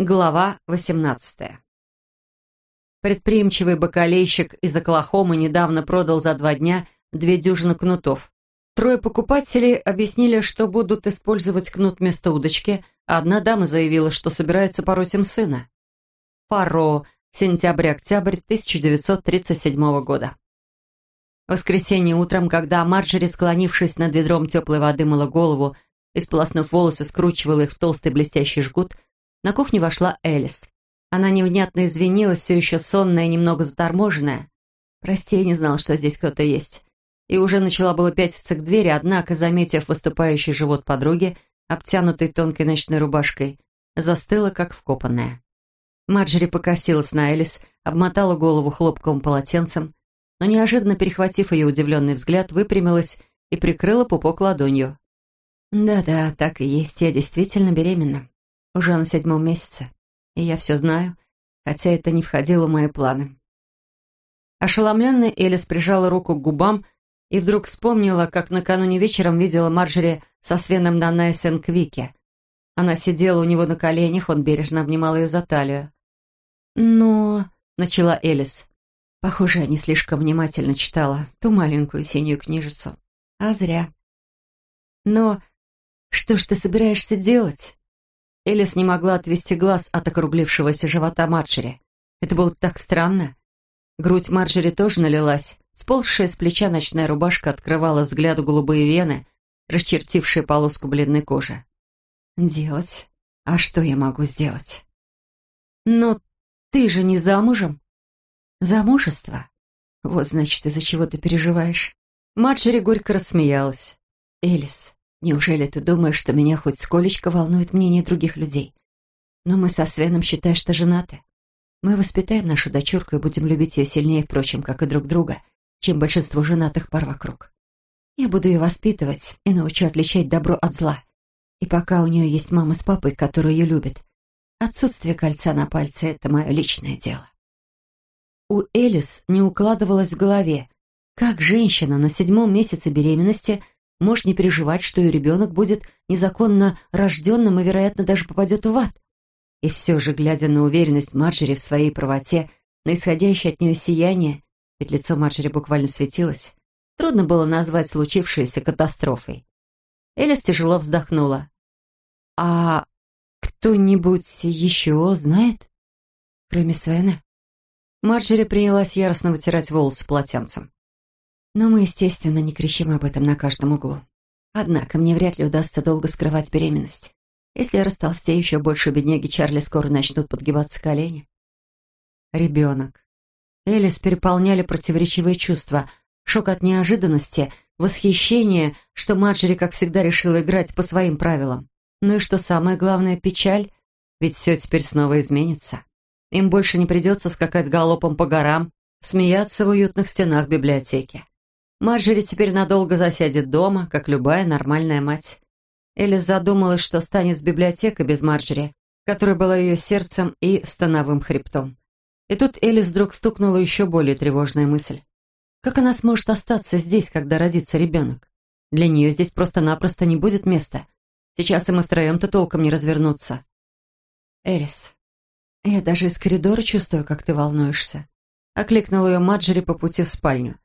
Глава 18 Предприимчивый бакалейщик из Оклахомы недавно продал за два дня две дюжины кнутов. Трое покупателей объяснили, что будут использовать кнут вместо удочки, а одна дама заявила, что собирается пороть им сына. Паро. Сентябрь-октябрь 1937 года. В воскресенье утром, когда Марджери, склонившись над ведром теплой воды, мыла голову и, сполоснув волосы, скручивала их в толстый блестящий жгут, на кухню вошла Элис. Она невнятно извинилась, все еще сонная и немного заторможенная. «Прости, я не знала, что здесь кто-то есть». И уже начала было пятиться к двери, однако, заметив выступающий живот подруги, обтянутый тонкой ночной рубашкой, застыла, как вкопанная. Марджери покосилась на Элис, обмотала голову хлопковым полотенцем, но неожиданно перехватив ее удивленный взгляд, выпрямилась и прикрыла пупок ладонью. «Да-да, так и есть, я действительно беременна. Уже на седьмом месяце. И я все знаю, хотя это не входило в мои планы». Ошеломленная Элис прижала руку к губам и вдруг вспомнила, как накануне вечером видела Марджери со Свеном на Найсен-Квике. Она сидела у него на коленях, он бережно обнимал ее за талию. «Но...» — начала Элис. Похоже, я не слишком внимательно читала ту маленькую синюю книжицу. А зря. Но что ж ты собираешься делать? Элис не могла отвести глаз от округлившегося живота Марджери. Это было так странно. Грудь Марджери тоже налилась. Сползшая с плеча ночная рубашка открывала взгляду голубые вены, расчертившие полоску бледной кожи. «Делать? А что я могу сделать?» «Но ты же не замужем?» Замужество? Вот, значит, из-за чего ты переживаешь. Марджери горько рассмеялась. Элис, неужели ты думаешь, что меня хоть сколечко волнует мнение других людей? Но мы со Свеном считаем, что женаты. Мы воспитаем нашу дочурку и будем любить ее сильнее, впрочем, как и друг друга, чем большинство женатых пар вокруг. Я буду ее воспитывать и научу отличать добро от зла. И пока у нее есть мама с папой, которые ее любят, отсутствие кольца на пальце — это мое личное дело. У Элис не укладывалось в голове, как женщина на седьмом месяце беременности может не переживать, что ее ребенок будет незаконно рожденным и, вероятно, даже попадет в ад. И все же, глядя на уверенность Марджери в своей правоте, на исходящее от нее сияние, ведь лицо Марджери буквально светилось, трудно было назвать случившееся катастрофой. Элис тяжело вздохнула. «А кто-нибудь еще знает, кроме Свена?» Марджери принялась яростно вытирать волосы полотенцем. Но мы, естественно, не кричим об этом на каждом углу. Однако мне вряд ли удастся долго скрывать беременность. Если я растолстею, еще больше бедняги Чарли скоро начнут подгибаться колени. Ребенок. Элис переполняли противоречивые чувства. Шок от неожиданности, восхищение, что Марджери, как всегда, решила играть по своим правилам. Ну и что самое главное, печаль, ведь все теперь снова изменится. Им больше не придется скакать галопом по горам, смеяться в уютных стенах библиотеки. Марджери теперь надолго засядет дома, как любая нормальная мать. Элис задумалась, что станет с библиотекой без Марджери, которая была ее сердцем и становым хребтом. И тут Элис вдруг стукнула еще более тревожная мысль. Как она сможет остаться здесь, когда родится ребенок? Для нее здесь просто-напросто не будет места. Сейчас и мы втроем-то толком не развернуться. Элис, «Я даже из коридора чувствую, как ты волнуешься», — окликнула ее Маджери по пути в спальню.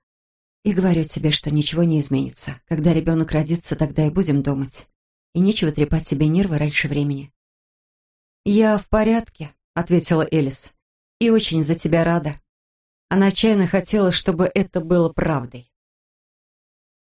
«И говорю тебе, что ничего не изменится. Когда ребенок родится, тогда и будем думать. И нечего трепать себе нервы раньше времени». «Я в порядке», — ответила Элис. «И очень за тебя рада». Она отчаянно хотела, чтобы это было правдой.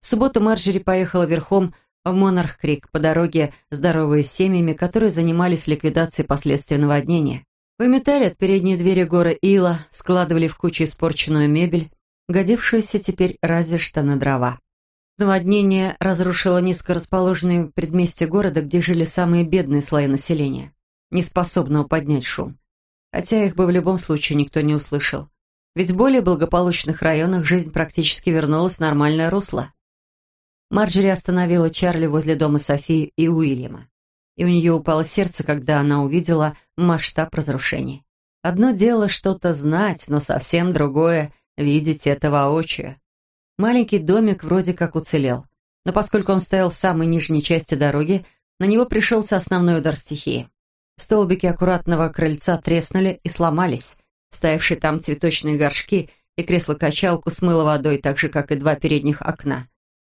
В субботу Марджери поехала верхом в Монарх-Крик по дороге здоровые семьями, которые занимались ликвидацией последствий наводнения. Выметали от передней двери горы ила, складывали в кучу испорченную мебель, годившуюся теперь разве что на дрова. Наводнение разрушило низко расположенные предместья города, где жили самые бедные слои населения, не способного поднять шум. Хотя их бы в любом случае никто не услышал. Ведь в более благополучных районах жизнь практически вернулась в нормальное русло. Марджери остановила Чарли возле дома Софии и Уильяма и у нее упало сердце, когда она увидела масштаб разрушений. Одно дело что-то знать, но совсем другое — видеть это воочию. Маленький домик вроде как уцелел, но поскольку он стоял в самой нижней части дороги, на него пришелся основной удар стихии. Столбики аккуратного крыльца треснули и сломались. Ставившие там цветочные горшки и кресло-качалку смыло водой, так же, как и два передних окна.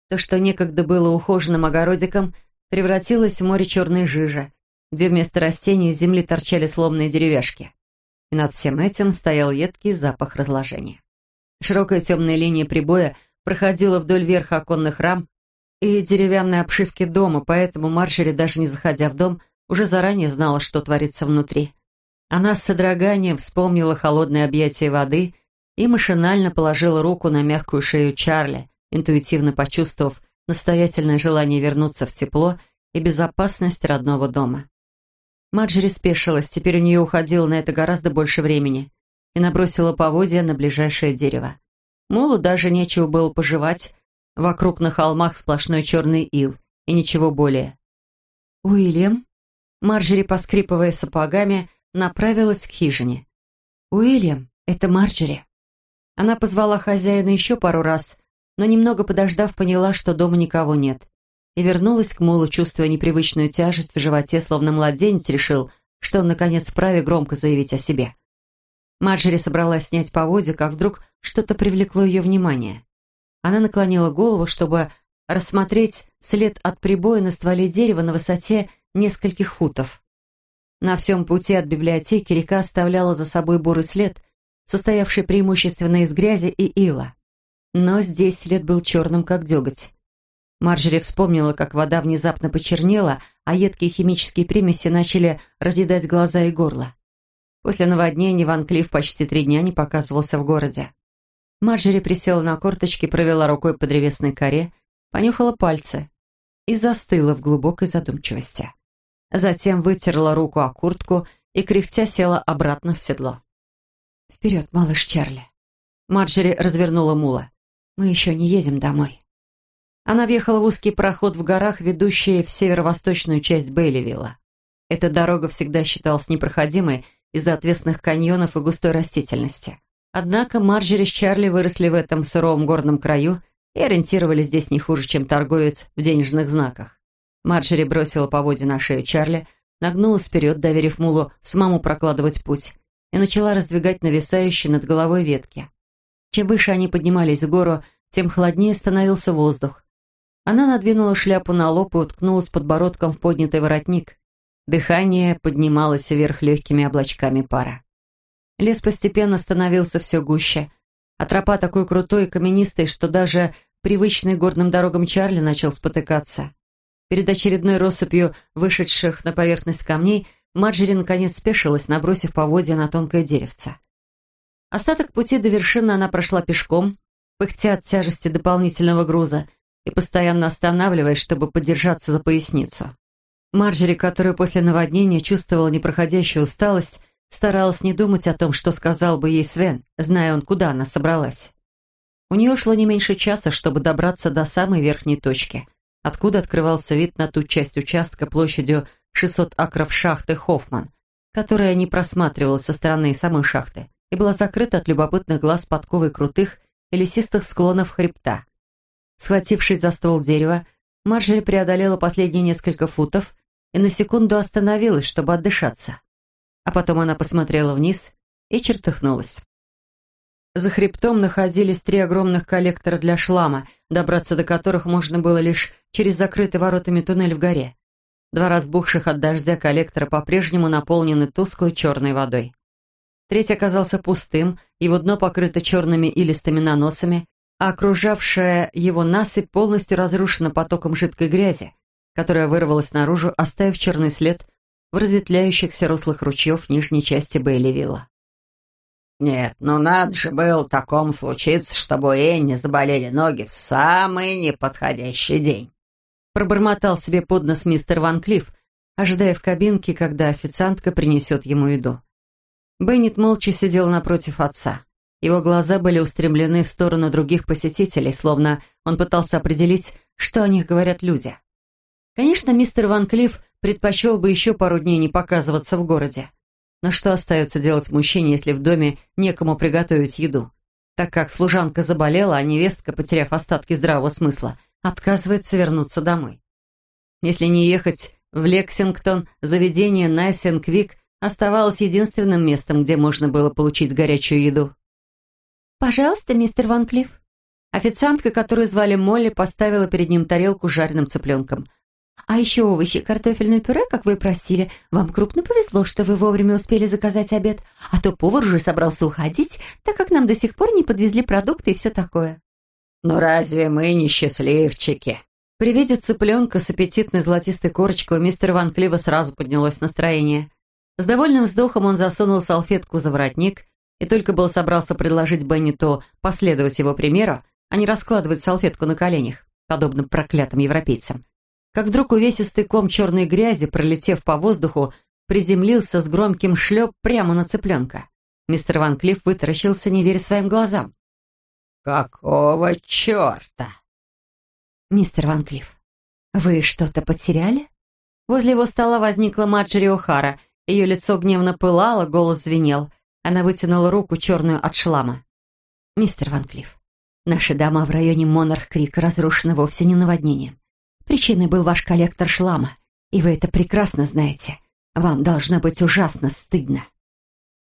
То, что некогда было ухоженным огородиком, превратилось в море черной жижи, где вместо растений из земли торчали сломанные деревяшки. И над всем этим стоял едкий запах разложения. Широкая темная линия прибоя проходила вдоль верха оконных рам и деревянной обшивки дома, поэтому Марджери, даже не заходя в дом, уже заранее знала, что творится внутри. Она с содроганием вспомнила холодное объятие воды и машинально положила руку на мягкую шею Чарли, интуитивно почувствовав настоятельное желание вернуться в тепло и безопасность родного дома. Маджери спешилась, теперь у нее уходило на это гораздо больше времени, и набросила поводья на ближайшее дерево. Молу даже нечего было пожевать, вокруг на холмах сплошной черный ил, и ничего более. «Уильям?» Марджери, поскрипывая сапогами, направилась к хижине. «Уильям, это Марджери». Она позвала хозяина еще пару раз, но немного подождав, поняла, что дома никого нет. И вернулась к Мулу, чувствуя непривычную тяжесть в животе, словно младенец решил, что он, наконец, вправе громко заявить о себе. Марджери собралась снять поводья, как вдруг что-то привлекло ее внимание. Она наклонила голову, чтобы рассмотреть след от прибоя на стволе дерева на высоте нескольких футов. На всем пути от библиотеки река оставляла за собой бурый след, состоявший преимущественно из грязи и ила. Но здесь след был черным, как деготь. Марджери вспомнила, как вода внезапно почернела, а едкие химические примеси начали разъедать глаза и горло. После наводнения Ван Клифф почти три дня не показывался в городе. Марджери присела на корточки, провела рукой по древесной коре, понюхала пальцы и застыла в глубокой задумчивости. Затем вытерла руку о куртку и, кряхтя, села обратно в седло. «Вперед, малыш Чарли!» Марджери развернула мула. Мы еще не едем домой». Она въехала в узкий проход в горах, ведущий в северо-восточную часть Бейливилла. Эта дорога всегда считалась непроходимой из-за отвесных каньонов и густой растительности. Однако Марджери с Чарли выросли в этом сыром горном краю и ориентировались здесь не хуже, чем торговец в денежных знаках. Марджери бросила поводья на шею Чарли, нагнулась вперед, доверив мулу самому прокладывать путь, и начала раздвигать нависающие над головой ветки. Чем выше они поднимались в гору, тем холоднее становился воздух. Она надвинула шляпу на лоб и уткнулась подбородком в поднятый воротник. Дыхание поднималось вверх легкими облачками пара. Лес постепенно становился все гуще, а тропа такой крутой и каменистой, что даже привычный горным дорогам Чарли начал спотыкаться. Перед очередной россыпью вышедших на поверхность камней Марджери наконец спешилась, набросив поводья на тонкое деревце. Остаток пути до вершины она прошла пешком, пыхтя от тяжести дополнительного груза и постоянно останавливаясь, чтобы подержаться за поясницу. Марджери, которая после наводнения чувствовала непроходящую усталость, старалась не думать о том, что сказал бы ей Свен, зная он, куда она собралась. У нее ушло не меньше часа, чтобы добраться до самой верхней точки, откуда открывался вид на ту часть участка площадью 600 акров шахты Хоффман, которая не просматривалась со стороны самой шахты и была закрыта от любопытных глаз подковой крутых и лесистых склонов хребта. Схватившись за ствол дерева, Марджери преодолела последние несколько футов и на секунду остановилась, чтобы отдышаться. А потом она посмотрела вниз и чертыхнулась. За хребтом находились три огромных коллектора для шлама, добраться до которых можно было лишь через закрытый воротами туннель в горе. Два разбухших от дождя коллектора по-прежнему наполнены тусклой черной водой. Третий оказался пустым, его дно покрыто черными илистыми наносами, а окружавшая его насыпь полностью разрушена потоком жидкой грязи, которая вырвалась наружу, оставив черный след в разветвляющихся руслах ручьев нижней части Бейливилла. «Нет, ну надо же было таком случиться, чтобы у Энни заболели ноги в самый неподходящий день», пробормотал себе под нос мистер Ван Клифф, ожидая в кабинке, когда официантка принесет ему еду. Беннет молча сидел напротив отца. Его глаза были устремлены в сторону других посетителей, словно он пытался определить, что о них говорят люди. Конечно, мистер Ван Клифф предпочел бы еще пару дней не показываться в городе. Но что остается делать мужчине, если в доме некому приготовить еду? Так как служанка заболела, а невестка, потеряв остатки здравого смысла, отказывается вернуться домой. Если не ехать В Лексингтон заведение Nice and Quick оставалось единственным местом, где можно было получить горячую еду. «Пожалуйста, мистер Ван Клифф». Официантка, которую звали Молли, поставила перед ним тарелку с жареным цыпленком. «А еще овощи, картофельное пюре, как вы просили. Вам крупно повезло, что вы вовремя успели заказать обед, а то повар уже собрался уходить, так как нам до сих пор не подвезли продукты и все такое». «Ну разве мы не счастливчики?» При виде цыпленка с аппетитной золотистой корочкой у мистера Ван Клива сразу поднялось настроение. С довольным вздохом он засунул салфетку за воротник и только был собрался предложить Бенни то последовать его примеру, а не раскладывать салфетку на коленях, подобно проклятым европейцам. Как вдруг увесистый ком черной грязи, пролетев по воздуху, приземлился с громким шлеп прямо на цыпленка. Мистер Ван Клифф вытаращился, не веря своим глазам. «Какого черта?» «Мистер Ван Клифф, вы что-то потеряли?» Возле его стола возникла Марджери О'Хара. Ее лицо гневно пылало, голос звенел. Она вытянула руку, черную от шлама. «Мистер Ван Клифф, наши дома в районе Монарх-Крик разрушены вовсе не наводнением. Причиной был ваш коллектор шлама, и вы это прекрасно знаете. Вам должно быть ужасно стыдно».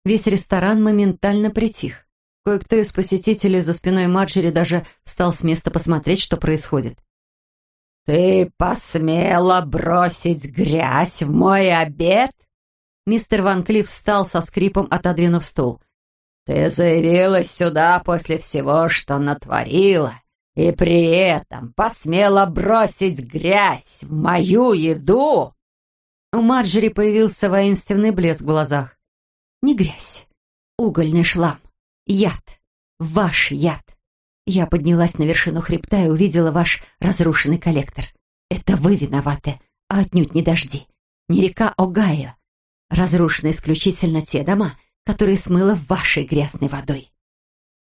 Весь ресторан моментально притих. Кое-кто из посетителей за спиной Марджери даже встал с места посмотреть, что происходит. «Ты посмела бросить грязь в мой обед?» Мистер Ван Клифф встал со скрипом, отодвинув стул. «Ты заявилась сюда после всего, что натворила, и при этом посмела бросить грязь в мою еду?» У Марджери появился воинственный блеск в глазах. «Не грязь, угольный шлам, яд, ваш яд. Я поднялась на вершину хребта и увидела ваш разрушенный коллектор. Это вы виноваты, а отнюдь не дожди, не река Огайо, Разрушены исключительно те дома, которые смыло вашей грязной водой».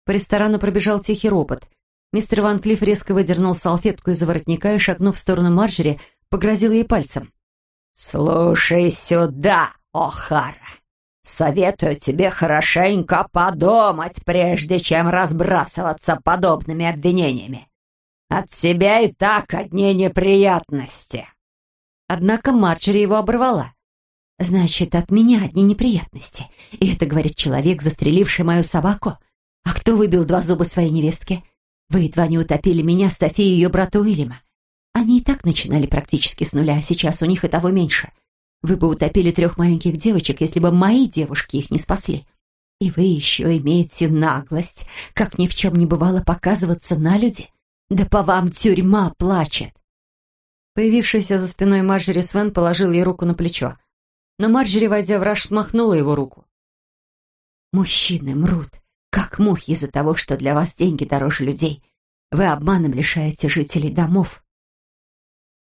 По ресторану пробежал тихий ропот. Мистер Ван Клифф резко выдернул салфетку из-за воротника и, шагнув в сторону Марджери, погрозил ей пальцем. «Слушай сюда, О'Хара. Советую тебе хорошенько подумать, прежде чем разбрасываться подобными обвинениями. От тебя и так одни неприятности». Однако Марджери его оборвала. Значит, от меня одни неприятности. И это говорит человек, застреливший мою собаку. А кто выбил два зуба своей невестке? Вы едва не утопили меня, Софи и ее брата Уильяма. Они и так начинали практически с нуля, а сейчас у них и того меньше. Вы бы утопили трех маленьких девочек, если бы мои девушки их не спасли. И вы еще имеете наглость, как ни в чем не бывало, показываться на люди. Да по вам тюрьма плачет. Появившийся за спиной Марджери Свен положил ей руку на плечо но Марджери, войдя в раж, смахнула его руку. «Мужчины мрут, как мухи из-за того, что для вас деньги дороже людей. Вы обманом лишаете жителей домов.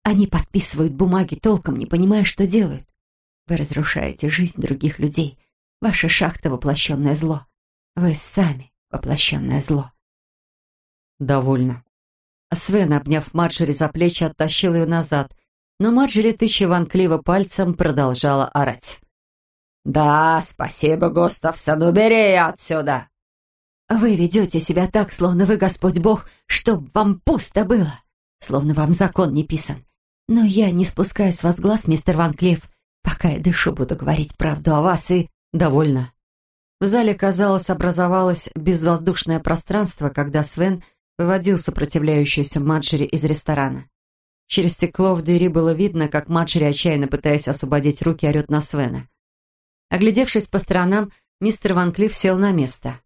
Они подписывают бумаги толком, не понимая, что делают. Вы разрушаете жизнь других людей. Ваша шахта — воплощенное зло. Вы сами — воплощенное зло». «Довольно». Свен, обняв Марджери за плечи, оттащил ее назад — но Марджери, тыща Ван пальцем, продолжала орать. «Да, спасибо, Густавсон, убери ее отсюда!» «Вы ведете себя так, словно вы Господь Бог, чтоб вам пусто было, словно вам закон не писан. Но я не спускаю с вас глаз, мистер Ван Клифф, пока я дышу, буду говорить правду о вас и...» «Довольно». В зале, казалось, образовалось безвоздушное пространство, когда Свен выводил сопротивляющуюся Марджери из ресторана. Через стекло в двери было видно, как Маджери, отчаянно пытаясь освободить руки, орет на Свена. Оглядевшись по сторонам, мистер Ван Клифф сел на место.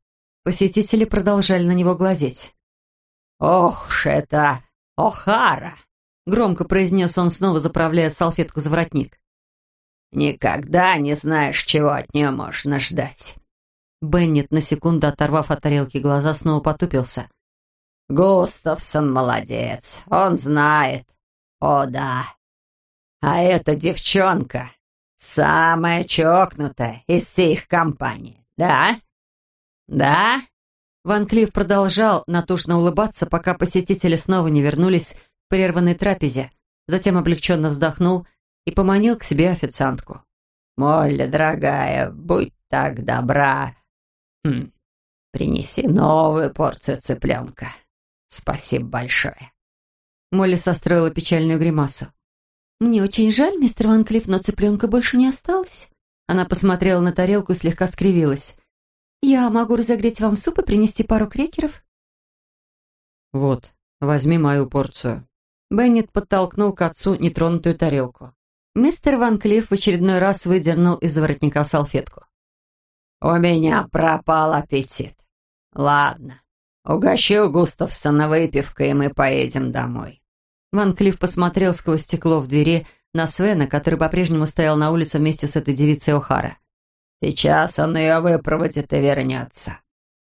Посетители продолжали на него глазеть. «Ох ж это О'Хара!» — громко произнес он, снова заправляя салфетку за воротник. «Никогда не знаешь, чего от нее можно ждать». Беннет, на секунду оторвав от тарелки глаза, снова потупился. «Густавсон молодец, он знает, «О, да. А эта девчонка самая чокнутая из всей их компании, да? Да?» Ван Клифф продолжал натужно улыбаться, пока посетители снова не вернулись к прерванной трапезе, затем облегченно вздохнул и поманил к себе официантку. «Молли, дорогая, будь так добра. Хм, принеси новую порцию цыпленка. Спасибо большое». Молли состроила печальную гримасу. «Мне очень жаль, мистер Ван Клифф, но цыпленка больше не осталось». Она посмотрела на тарелку и слегка скривилась. «Я могу разогреть вам суп и принести пару крекеров?» «Вот, возьми мою порцию». Беннет подтолкнул к отцу нетронутую тарелку. Мистер Ван Клифф в очередной раз выдернул из воротника салфетку. «У меня пропал аппетит. Ладно, угощу Густавсона выпивкой, и мы поедем домой». Ван Клифф посмотрел сквозь стекло в двери на Свена, который по-прежнему стоял на улице вместе с этой девицей О'Хара. «Сейчас он ее выпроводит и вернется».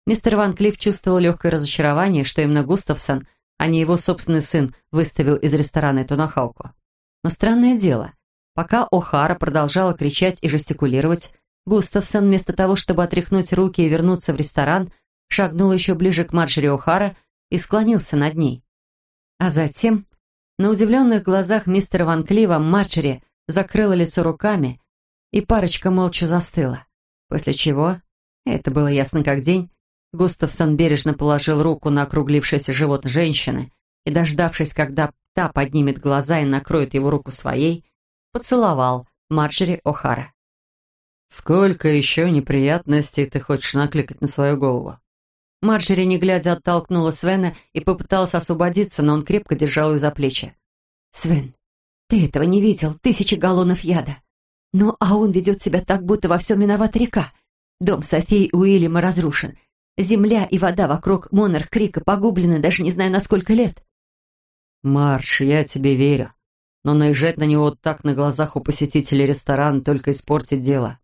Мистер Ван Клифф чувствовал легкое разочарование, что именно Густавсон, а не его собственный сын, выставил из ресторана эту нахалку. Но странное дело, Пока О'Хара продолжала кричать и жестикулировать, Густавсон, вместо того, чтобы отряхнуть руки и вернуться в ресторан, шагнул еще ближе к Марджери О'Хара и склонился над ней. А затем, на удивленных глазах мистера Ван Клива, Марджери закрыла лицо руками, и парочка молча застыла. После чего, это было ясно как день, Густавсон бережно положил руку на округлившееся живот женщины и, дождавшись, когда та поднимет глаза и накроет его руку своей, поцеловал Марджери О'Хара. «Сколько еще неприятностей ты хочешь накликать на свою голову?» Марджери, не глядя, оттолкнула Свена и попыталась освободиться, но он крепко держал ее за плечи. «Свен, ты этого не видел. Тысячи галлонов яда. Ну, а он ведет себя так, будто во всем виновата река. Дом Софии Уильяма разрушен. Земля и вода вокруг Монарх Крика погублены даже не знаю на сколько лет». «Марш, я тебе верю но наезжать на него так на глазах у посетителей ресторана только испортит дело.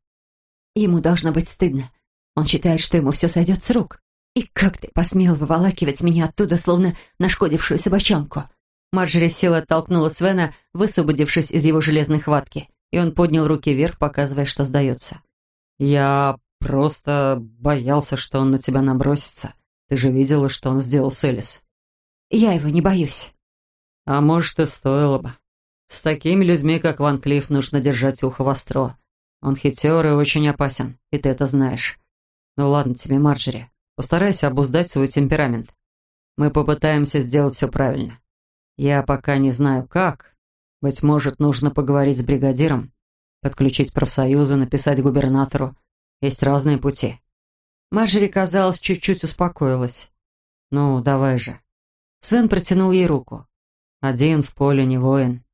Ему должно быть стыдно. Он считает, что ему все сойдет с рук. И как ты посмел выволакивать меня оттуда, словно нашкодившую собачонку? Марджери села оттолкнула Свена, высвободившись из его железной хватки, и он поднял руки вверх, показывая, что сдается. «Я просто боялся, что он на тебя набросится. Ты же видела, что он сделал с Элис». «Я его не боюсь». «А может, и стоило бы. С такими людьми, как Ван Клифф, нужно держать ухо востро. Он хитер и очень опасен, и ты это знаешь. Ну ладно тебе, Марджери, постарайся обуздать свой темперамент. Мы попытаемся сделать все правильно. Я пока не знаю как. Быть может, нужно поговорить с бригадиром, подключить профсоюзы, написать губернатору. Есть разные пути. Марджери, казалось, чуть-чуть успокоилась. «Ну, давай же». Свен протянул ей руку. «Один в поле не воин».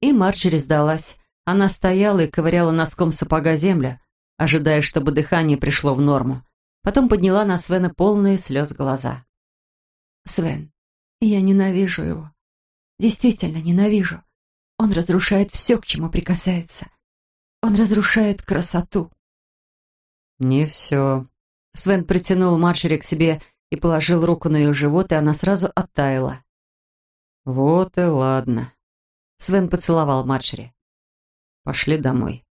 И Марджери сдалась. Она стояла и ковыряла носком сапога землю, ожидая, чтобы дыхание пришло в норму. Потом подняла на Свена полные слез глаза. «Свен, я ненавижу его. Действительно ненавижу. Он разрушает все, к чему прикасается. Он разрушает красоту». «Не все». Свен притянул Марджери к себе и положил руку на ее живот, и она сразу оттаяла. «Вот и ладно. Свен поцеловал Марджери. «Пошли домой».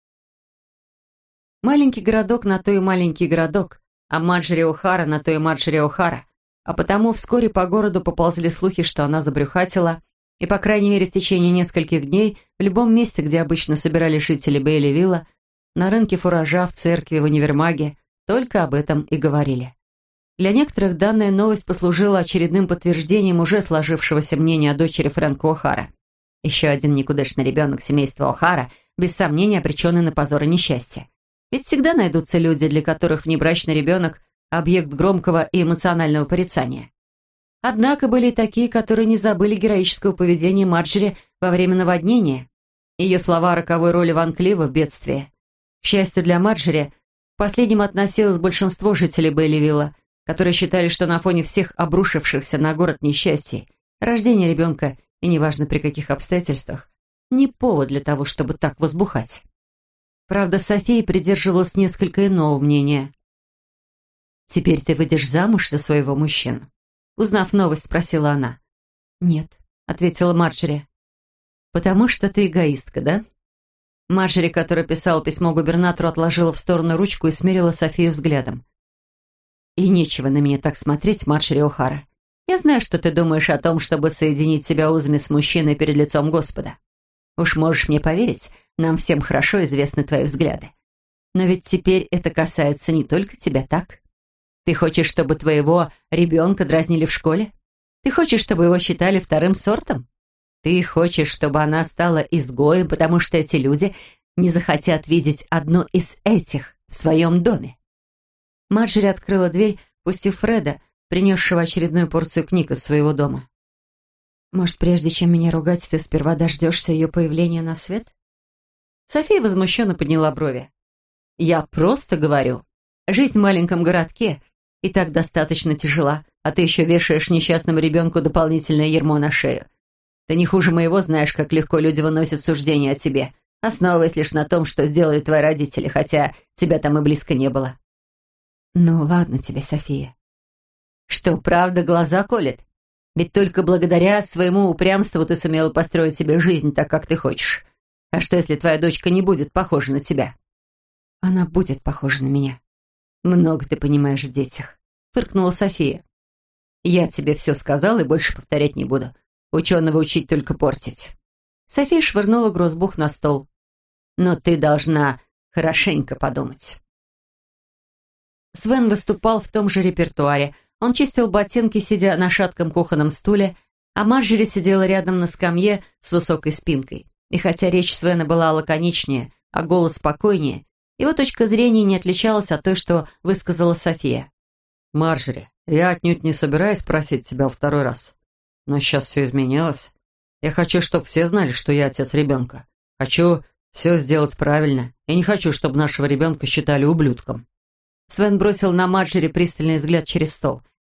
Маленький городок на то и маленький городок, а Марджери О'Хара на то и Марджери О'Хара. А потому вскоре по городу поползли слухи, что она забрюхатила, и, по крайней мере, в течение нескольких дней в любом месте, где обычно собирали жители Бейли Вилла, на рынке фуража, в церкви, в универмаге, только об этом и говорили. Для некоторых данная новость послужила очередным подтверждением уже сложившегося мнения о дочери Фрэнка О'Хара. Еще один никудышный ребенок семейства О'Хара, без сомнения обреченный на позор и несчастье. Ведь всегда найдутся люди, для которых внебрачный ребенок – объект громкого и эмоционального порицания. Однако были и такие, которые не забыли героического поведения Марджери во время наводнения. Ее слова о роковой роли Ван Клива в бедствии. К счастью для Марджери, к последним относилось большинство жителей Бейливилла, которые считали, что на фоне всех обрушившихся на город несчастий, рождение ребенка и неважно при каких обстоятельствах, не повод для того, чтобы так возбухать. Правда, София придерживалась несколько иного мнения. «Теперь ты выйдешь замуж за своего мужчину?» Узнав новость, спросила она. «Нет», — ответила Марджери. «Потому что ты эгоистка, да?» Марджери, которая писала письмо губернатору, отложила в сторону ручку и смерила Софию взглядом. «И нечего на меня так смотреть, Марджери О'Хара. Я знаю, что ты думаешь о том, чтобы соединить себя узами с мужчиной перед лицом Господа. Уж можешь мне поверить, нам всем хорошо известны твои взгляды. Но ведь теперь это касается не только тебя, так? Ты хочешь, чтобы твоего ребенка дразнили в школе? Ты хочешь, чтобы его считали вторым сортом? Ты хочешь, чтобы она стала изгоем, потому что эти люди не захотят видеть одну из этих в своем доме. Марджери открыла дверь, пустив Фреда, принесшего очередную порцию книг из своего дома. «Может, прежде чем меня ругать, ты сперва дождешься ее появления на свет?» София возмущенно подняла брови. «Я просто говорю. Жизнь в маленьком городке и так достаточно тяжела, а ты еще вешаешь несчастному ребенку дополнительное ермо на шею. Ты не хуже моего знаешь, как легко люди выносят суждения о тебе, основываясь лишь на том, что сделали твои родители, хотя тебя там и близко не было». «Ну, ладно тебе, София». «Что, правда, глаза колет? Ведь только благодаря своему упрямству ты сумела построить себе жизнь так, как ты хочешь. А что, если твоя дочка не будет похожа на тебя?» «Она будет похожа на меня». «Много ты понимаешь в детях», — фыркнула София. «Я тебе все сказала и больше повторять не буду. Ученого учить только портить». София швырнула грозбух на стол. «Но ты должна хорошенько подумать». Свен выступал в том же репертуаре, он чистил ботинки, сидя на шатком кухонном стуле, а Марджери сидела рядом на скамье с высокой спинкой. И хотя речь Свена была лаконичнее, а голос спокойнее, его точка зрения не отличалась от той, что высказала София. «Марджери, я отнюдь не собираюсь просить тебя второй раз. Но сейчас все изменилось. Я хочу, чтобы все знали, что я отец ребенка. Хочу все сделать правильно. Я не хочу, чтобы нашего ребенка считали ублюдком». Свен бросил на Марджери пристальный взгляд через стол –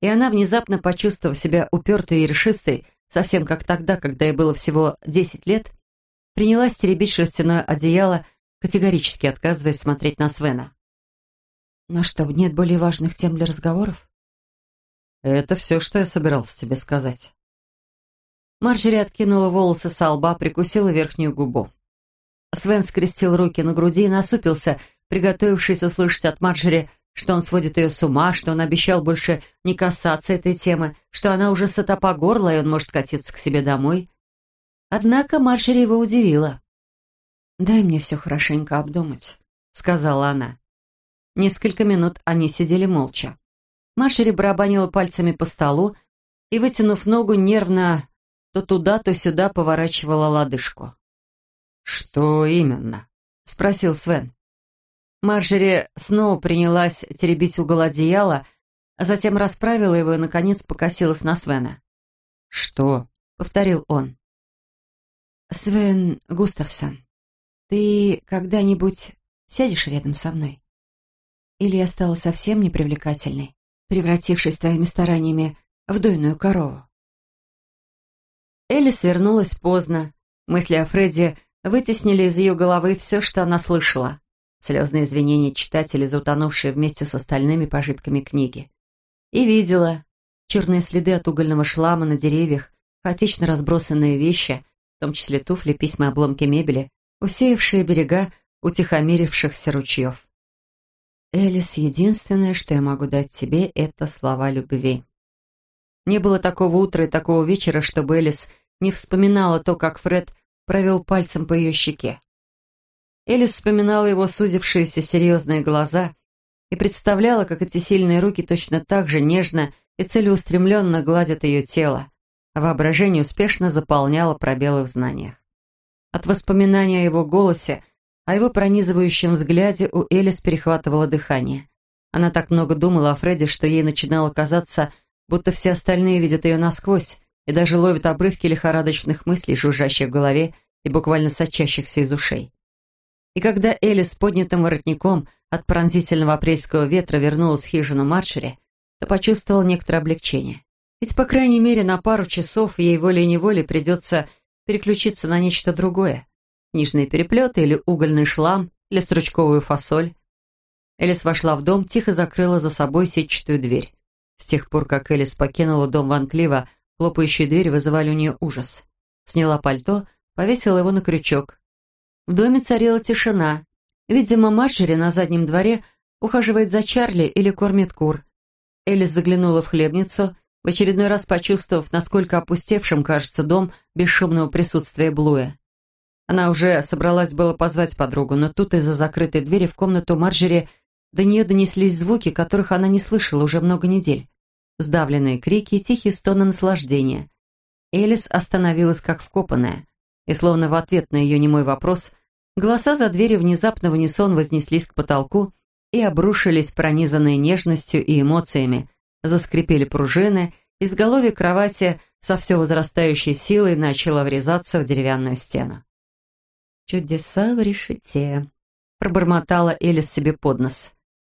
и она, внезапно почувствовав себя упертой и решистой, совсем как тогда, когда ей было всего десять лет, принялась теребить шерстяное одеяло, категорически отказываясь смотреть на Свена. «Ну что, нет более важных тем для разговоров?» «Это все, что я собирался тебе сказать». Марджери откинула волосы со лба, прикусила верхнюю губу. Свен скрестил руки на груди и насупился, приготовившись услышать от Марджери что он сводит ее с ума, что он обещал больше не касаться этой темы, что она уже сыта по горло, и он может катиться к себе домой. Однако Маршери его удивила. «Дай мне все хорошенько обдумать», — сказала она. Несколько минут они сидели молча. Маршери барабанила пальцами по столу и, вытянув ногу, нервно то туда, то сюда поворачивала лодыжку. «Что именно?» — спросил Свен. Марджери снова принялась теребить угол одеяла, а затем расправила его и, наконец, покосилась на Свена. «Что?» — повторил он. «Свен Густавсон, ты когда-нибудь сядешь рядом со мной? Или я стала совсем непривлекательной, превратившись твоими стараниями в дойную корову?» Элли свернулась поздно. Мысли о Фредди вытеснили из ее головы все, что она слышала слезные извинения читателей за утонувшие вместе с остальными пожитками книги. И видела черные следы от угольного шлама на деревьях, хаотично разбросанные вещи, в том числе туфли, письма, обломки мебели, усеявшие берега утихомирившихся ручьев. «Элис, единственное, что я могу дать тебе, это слова любви». Не было такого утра и такого вечера, чтобы Элис не вспоминала то, как Фред провел пальцем по ее щеке. Элис вспоминала его сузившиеся серьезные глаза и представляла, как эти сильные руки точно так же нежно и целеустремленно гладят ее тело, а воображение успешно заполняло пробелы в знаниях. От воспоминания о его голосе, о его пронизывающем взгляде у Элис перехватывало дыхание. Она так много думала о Фредди, что ей начинало казаться, будто все остальные видят ее насквозь и даже ловят обрывки лихорадочных мыслей, жужжащих в голове и буквально сочащихся из ушей. И когда Элли с поднятым воротником от пронзительного апрельского ветра вернулась в хижину Маршери, то почувствовал некоторое облегчение. Ведь, по крайней мере, на пару часов ей волей-неволей придется переключиться на нечто другое. Книжные переплеты или угольный шлам, или стручковую фасоль. Элис вошла в дом, тихо закрыла за собой сетчатую дверь. С тех пор, как Элис покинула дом Ван Клива, хлопающие двери вызывали у нее ужас. Сняла пальто, повесила его на крючок, в доме царила тишина. Видимо, Марджери на заднем дворе ухаживает за Чарли или кормит кур. Элис заглянула в хлебницу, в очередной раз почувствовав, насколько опустевшим кажется дом бесшумного присутствия Блуя. Она уже собралась было позвать подругу, но тут из-за закрытой двери в комнату Марджери до нее донеслись звуки, которых она не слышала уже много недель. Сдавленные крики и тихие стоны наслаждения. Элис остановилась как вкопанная, и словно в ответ на ее немой вопрос, голоса за дверью внезапно в унисон вознеслись к потолку и обрушились, пронизанные нежностью и эмоциями, заскрипели пружины, изголовье кровати со все возрастающей силой начало врезаться в деревянную стену. «Чудеса в решете», — пробормотала Элис себе под нос.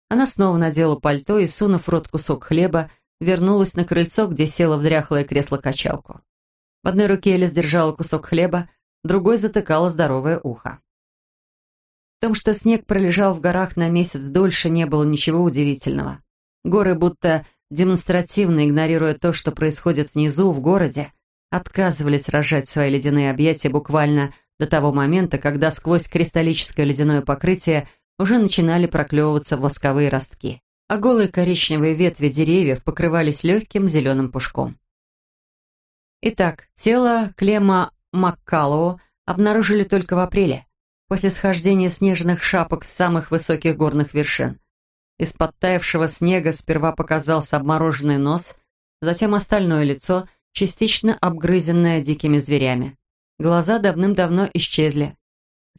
Она снова надела пальто и, сунув в рот кусок хлеба, вернулась на крыльцо, где села в дряхлое кресло-качалку. В одной руке Элис держала кусок хлеба, другой затыкала здоровое ухо. В том, что снег пролежал в горах на месяц дольше, не было ничего удивительного. Горы, будто демонстративно игнорируя то, что происходит внизу, в городе, отказывались рожать свои ледяные объятия буквально до того момента, когда сквозь кристаллическое ледяное покрытие уже начинали проклевываться восковые ростки, а голые коричневые ветви деревьев покрывались легким зеленым пушком. Итак, тело Клема Маккалоу обнаружили только в апреле, после схождения снежных шапок с самых высоких горных вершин. Из подтаявшего снега сперва показался обмороженный нос, затем остальное лицо, частично обгрызенное дикими зверями. Глаза давным-давно исчезли.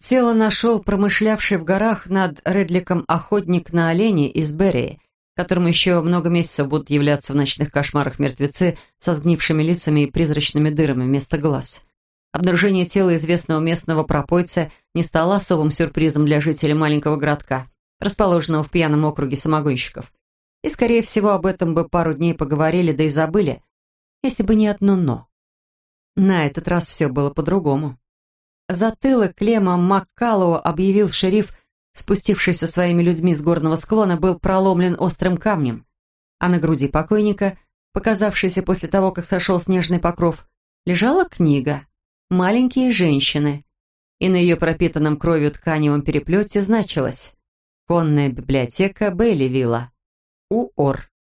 Тело нашел промышлявший в горах над Редликом охотник на оленей из Берии, которому еще много месяцев будут являться в ночных кошмарах мертвецы со сгнившими лицами и призрачными дырами вместо глаз. Обнаружение тела известного местного пропойца не стало особым сюрпризом для жителей маленького городка, расположенного в пьяном округе самогонщиков. И, скорее всего, об этом бы пару дней поговорили, да и забыли, если бы не одно «но». На этот раз все было по-другому. Затылок Клема Маккалоу объявил шериф, спустившийся своими людьми с горного склона, был проломлен острым камнем, а на груди покойника, показавшейся после того, как сошел снежный покров, лежала книга «Маленькие женщины», и на ее пропитанном кровью тканевом переплете значилось «Конная библиотека Бейли-Вилла», УОР.